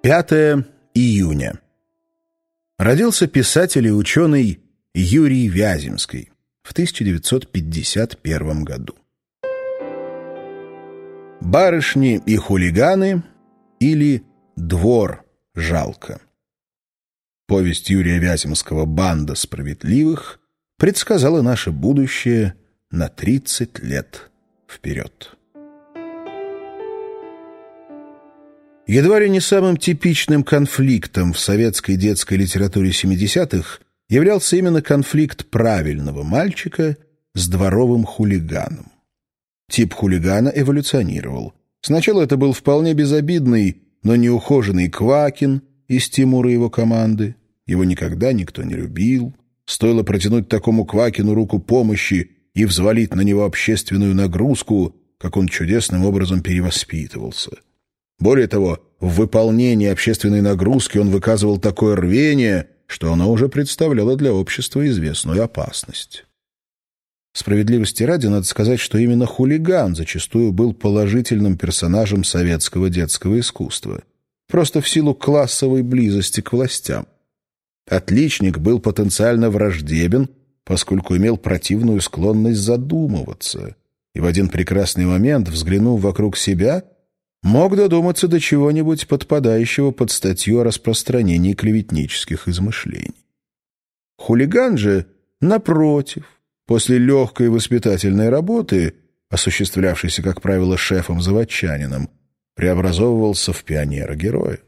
5 июня. Родился писатель и ученый Юрий Вяземский в 1951 году. «Барышни и хулиганы» или «Двор жалко». Повесть Юрия Вяземского «Банда справедливых» предсказала наше будущее на 30 лет вперед. Едва ли не самым типичным конфликтом в советской детской литературе 70-х являлся именно конфликт правильного мальчика с дворовым хулиганом. Тип хулигана эволюционировал. Сначала это был вполне безобидный, но неухоженный Квакин из Тимура и его команды. Его никогда никто не любил. Стоило протянуть такому Квакину руку помощи и взвалить на него общественную нагрузку, как он чудесным образом перевоспитывался — более того, в выполнении общественной нагрузки он выказывал такое рвение, что оно уже представляло для общества известную опасность. Справедливости ради надо сказать, что именно хулиган зачастую был положительным персонажем советского детского искусства, просто в силу классовой близости к властям. Отличник был потенциально враждебен, поскольку имел противную склонность задумываться, и в один прекрасный момент, взглянув вокруг себя – мог додуматься до чего-нибудь подпадающего под статью о распространении клеветнических измышлений. Хулиган же, напротив, после легкой воспитательной работы, осуществлявшейся, как правило, шефом-заводчанином, преобразовывался в пионера-героя.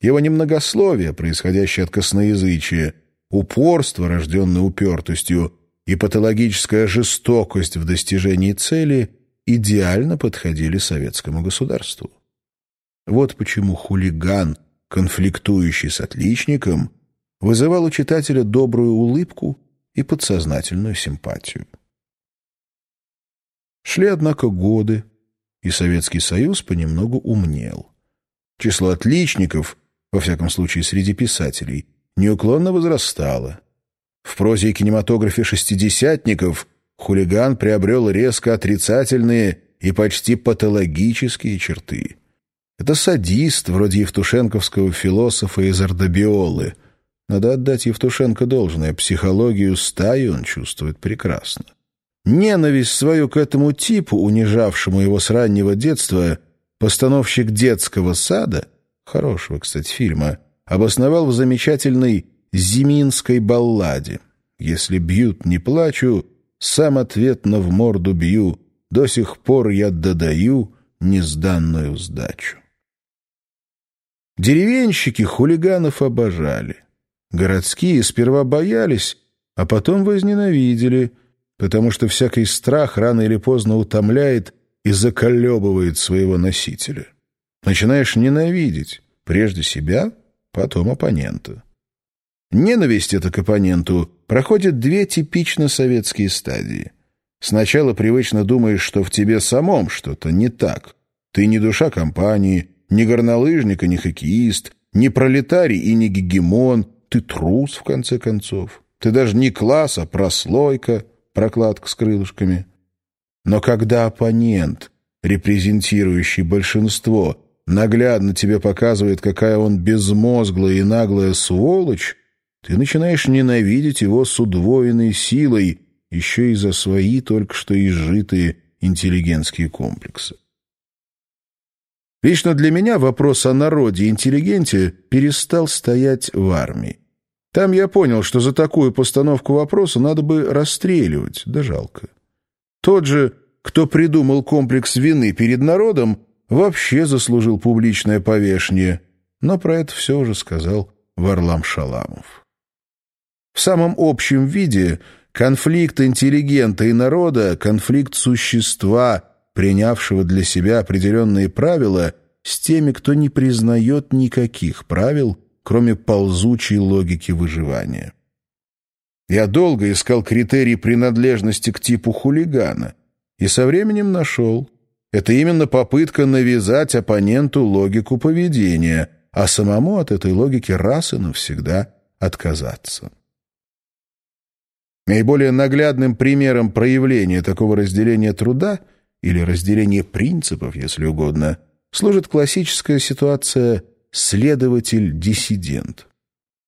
Его немногословие, происходящее от косноязычия, упорство, рожденное упертостью, и патологическая жестокость в достижении цели идеально подходили советскому государству. Вот почему хулиган, конфликтующий с отличником, вызывал у читателя добрую улыбку и подсознательную симпатию. Шли, однако, годы, и Советский Союз понемногу умнел. Число отличников, во всяком случае среди писателей, неуклонно возрастало. В прозе и кинематографе шестидесятников – хулиган приобрел резко отрицательные и почти патологические черты. Это садист, вроде евтушенковского философа из Ардебиолы. Надо отдать Евтушенко должное, психологию стаи он чувствует прекрасно. Ненависть свою к этому типу, унижавшему его с раннего детства, постановщик детского сада, хорошего, кстати, фильма, обосновал в замечательной «Зиминской балладе». «Если бьют, не плачу», сам ответно в морду бью, до сих пор я додаю незданную сдачу. Деревенщики хулиганов обожали. Городские сперва боялись, а потом возненавидели, потому что всякий страх рано или поздно утомляет и заколебывает своего носителя. Начинаешь ненавидеть прежде себя, потом оппонента. Ненависть эта к оппоненту проходит две типично советские стадии. Сначала привычно думаешь, что в тебе самом что-то не так. Ты не душа компании, не горнолыжник и не хоккеист, не пролетарий и не гегемон, ты трус, в конце концов. Ты даже не класс, а прослойка, прокладка с крылышками. Но когда оппонент, репрезентирующий большинство, наглядно тебе показывает, какая он безмозглая и наглая сволочь, ты начинаешь ненавидеть его с удвоенной силой, еще и за свои только что изжитые интеллигентские комплексы. Лично для меня вопрос о народе и интеллигенте перестал стоять в армии. Там я понял, что за такую постановку вопроса надо бы расстреливать, да жалко. Тот же, кто придумал комплекс вины перед народом, вообще заслужил публичное повешение, но про это все уже сказал Варлам Шаламов. В самом общем виде конфликт интеллигента и народа, конфликт существа, принявшего для себя определенные правила, с теми, кто не признает никаких правил, кроме ползучей логики выживания. Я долго искал критерий принадлежности к типу хулигана и со временем нашел. Это именно попытка навязать оппоненту логику поведения, а самому от этой логики раз и навсегда отказаться. Наиболее наглядным примером проявления такого разделения труда или разделения принципов, если угодно, служит классическая ситуация следователь-диссидент.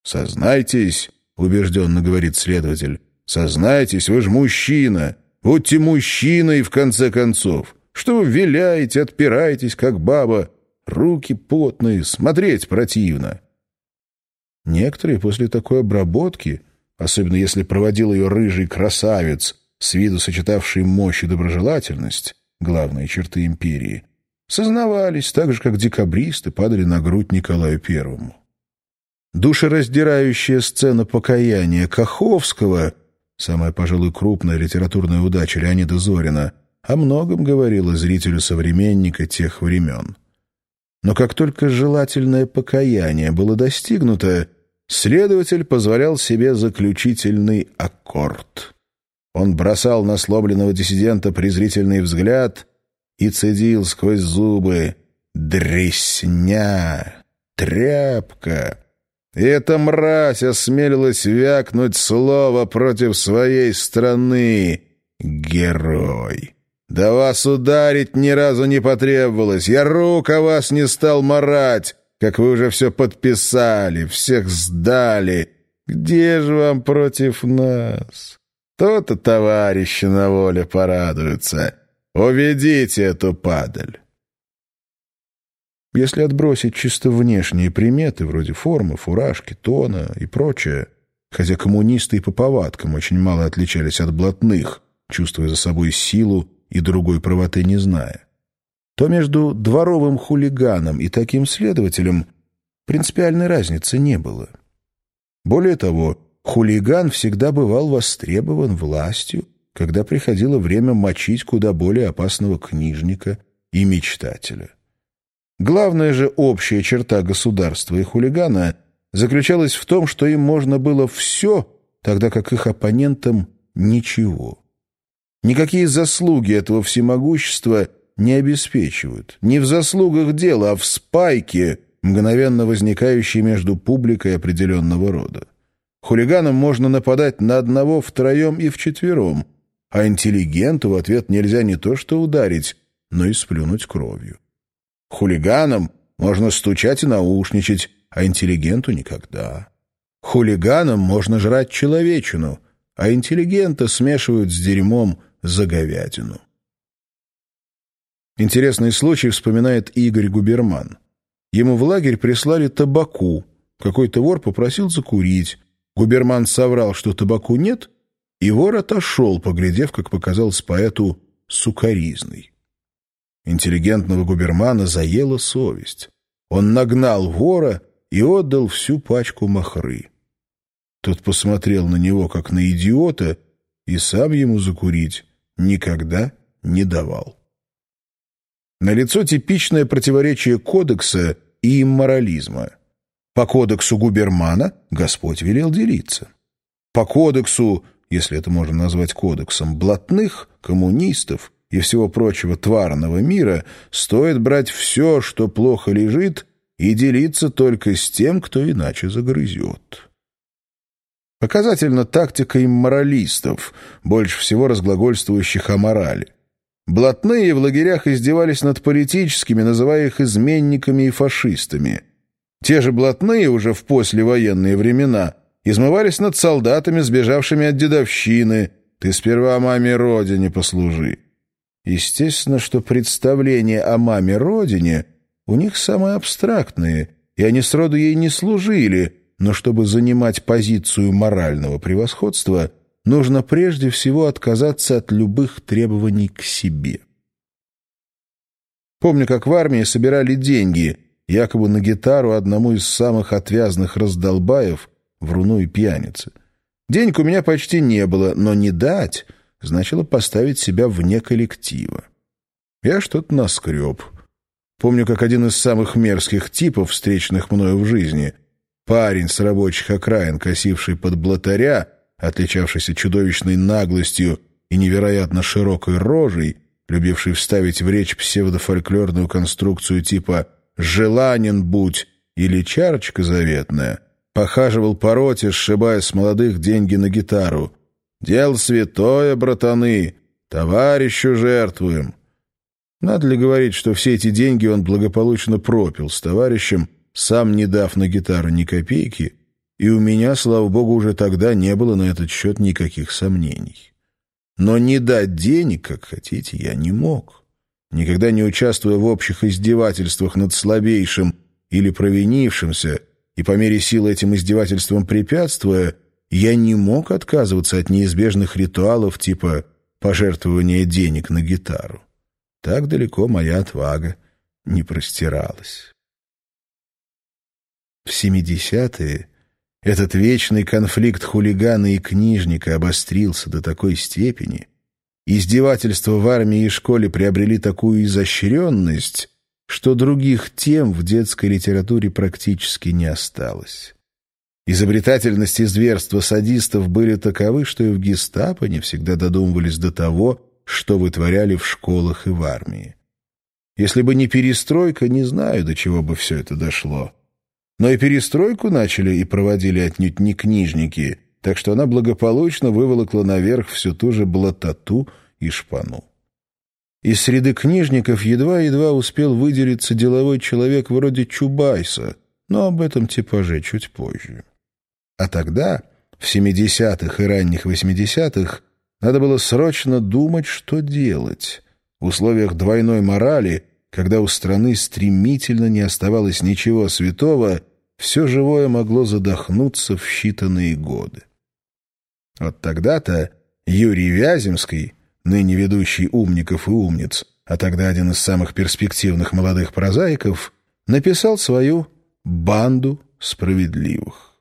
«Сознайтесь», — убежденно говорит следователь, — «сознайтесь, вы же мужчина, будьте мужчиной в конце концов. Что вы виляете, отпираетесь, как баба, руки потные, смотреть противно». Некоторые после такой обработки, особенно если проводил ее рыжий красавец, с виду сочетавший мощь и доброжелательность, главные черты империи, сознавались, так же, как декабристы падали на грудь Николаю Первому. Душераздирающая сцена покаяния Каховского, самая, пожалуй, крупная литературная удача Леонида Зорина, о многом говорила зрителю-современника тех времен. Но как только желательное покаяние было достигнуто, следователь позволял себе заключительный аккорд. Он бросал на сломленного диссидента презрительный взгляд и цедил сквозь зубы «Дресня! Тряпка!» И эта мразь осмелилась вякнуть слово против своей страны. Герой! Да вас ударить ни разу не потребовалось. Я рук о вас не стал марать, как вы уже все подписали, всех сдали. Где же вам против нас? То-то товарищи на воле порадуются. Уведите эту падаль. Если отбросить чисто внешние приметы, вроде формы, фуражки, тона и прочее, хотя коммунисты и по повадкам очень мало отличались от блатных, чувствуя за собой силу и другой правоты не зная, то между дворовым хулиганом и таким следователем принципиальной разницы не было. Более того, хулиган всегда бывал востребован властью, когда приходило время мочить куда более опасного книжника и мечтателя. Главная же общая черта государства и хулигана заключалась в том, что им можно было все, тогда как их оппонентам ничего. Никакие заслуги этого всемогущества не обеспечивают. Не в заслугах дела, а в спайке, мгновенно возникающей между публикой определенного рода. Хулиганам можно нападать на одного втроем и вчетвером, а интеллигенту в ответ нельзя не то что ударить, но и сплюнуть кровью. Хулиганам можно стучать и наушничать, а интеллигенту никогда. Хулиганам можно жрать человечину, а интеллигента смешивают с дерьмом за говядину. Интересный случай вспоминает Игорь Губерман. Ему в лагерь прислали табаку. Какой-то вор попросил закурить. Губерман соврал, что табаку нет, и вор отошел, поглядев, как показалось поэту, сукаризный. Интеллигентного губермана заела совесть. Он нагнал вора и отдал всю пачку махры. Тот посмотрел на него, как на идиота, и сам ему закурить никогда не давал. Налицо типичное противоречие кодекса и имморализма. По кодексу Губермана Господь велел делиться. По кодексу, если это можно назвать кодексом, блатных, коммунистов, и всего прочего тварного мира, стоит брать все, что плохо лежит, и делиться только с тем, кто иначе загрызет. Показательна тактика имморалистов, больше всего разглагольствующих о морали. Блатные в лагерях издевались над политическими, называя их изменниками и фашистами. Те же блатные уже в послевоенные времена измывались над солдатами, сбежавшими от дедовщины «Ты сперва маме родине послужи». Естественно, что представления о маме-родине у них самые абстрактные, и они сроду ей не служили, но чтобы занимать позицию морального превосходства, нужно прежде всего отказаться от любых требований к себе. Помню, как в армии собирали деньги, якобы на гитару одному из самых отвязных раздолбаев, вруну и пьянице. Денег у меня почти не было, но не дать — значило поставить себя вне коллектива. Я что-то наскреб. Помню, как один из самых мерзких типов, встречных мною в жизни, парень с рабочих окраин, косивший под блатаря, отличавшийся чудовищной наглостью и невероятно широкой рожей, любивший вставить в речь псевдофольклорную конструкцию типа «желанен будь» или «чарочка заветная», похаживал по роте, сшибая с молодых деньги на гитару. Дело святое, братаны, товарищу жертвуем. Надо ли говорить, что все эти деньги он благополучно пропил с товарищем, сам не дав на гитару ни копейки, и у меня, слава богу, уже тогда не было на этот счет никаких сомнений. Но не дать денег, как хотите, я не мог. Никогда не участвуя в общих издевательствах над слабейшим или провинившимся, и по мере силы этим издевательствам препятствуя, я не мог отказываться от неизбежных ритуалов типа пожертвования денег на гитару. Так далеко моя отвага не простиралась. В семидесятые этот вечный конфликт хулигана и книжника обострился до такой степени, издевательства в армии и школе приобрели такую изощренность, что других тем в детской литературе практически не осталось. Изобретательность и зверство садистов были таковы, что и в гестапо не всегда додумывались до того, что вытворяли в школах и в армии. Если бы не перестройка, не знаю, до чего бы все это дошло. Но и перестройку начали и проводили отнюдь не книжники, так что она благополучно выволокла наверх всю ту же блатоту и шпану. Из среды книжников едва-едва успел выделиться деловой человек вроде Чубайса, но об этом типаже чуть позже. А тогда, в 70-х и ранних 80-х, надо было срочно думать, что делать. В условиях двойной морали, когда у страны стремительно не оставалось ничего святого, все живое могло задохнуться в считанные годы. Вот тогда-то Юрий Вяземский, ныне ведущий «Умников и умниц», а тогда один из самых перспективных молодых прозаиков, написал свою «Банду справедливых».